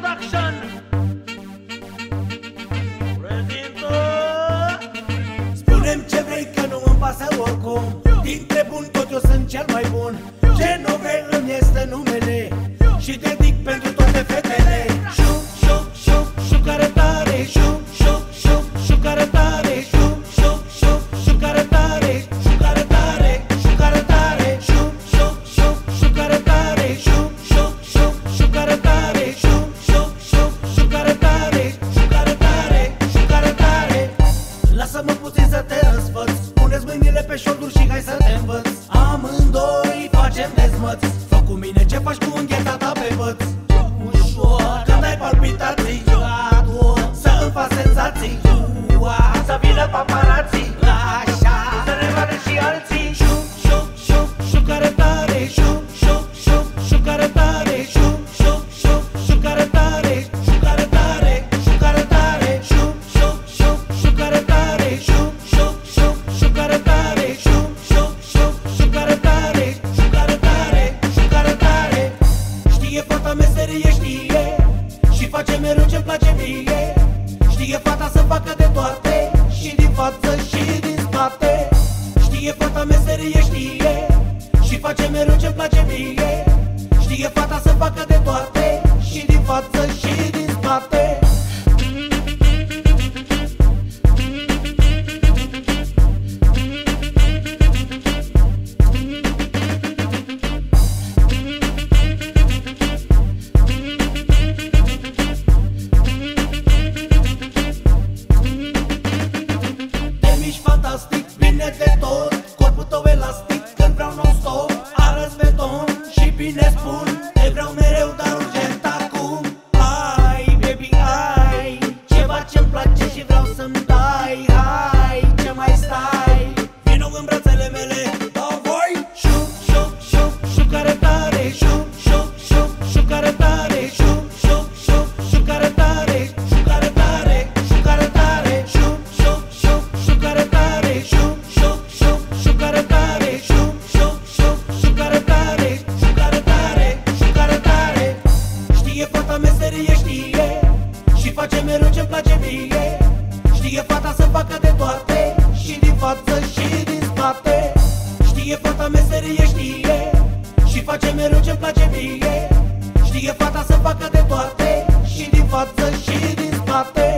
Production. Prezintă Spunem ce vrei că nu îmi pasă oricum. Dintre bun tot eu sunt cel mai bun. Ce nu vrei îmi este numele? Și dedic pentru mereu ce-mi place mie. Știe fata să facă de toate Și din față și din spate. Știe fata meserie, știe Și face mereu ce-mi place mie. Știe fata să facă de toate Și din față și din spate meserie, știe Și face mereu ce-mi place mie. Știe fata să facă de toate Și din față și din spate. Știe fata meserie, știe Și face mereu ce-mi place mie. Știe fata să facă de toate Și din față și din spate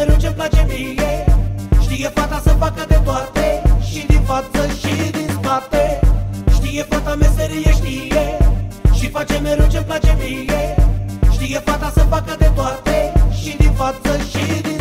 mereu ce-mi place mie. Știe fata să facă de toate Și din față și din spate. Știe fata meserie, știe Și face mereu ce-mi place mie. Știe fata să facă de toate Și din față și din spate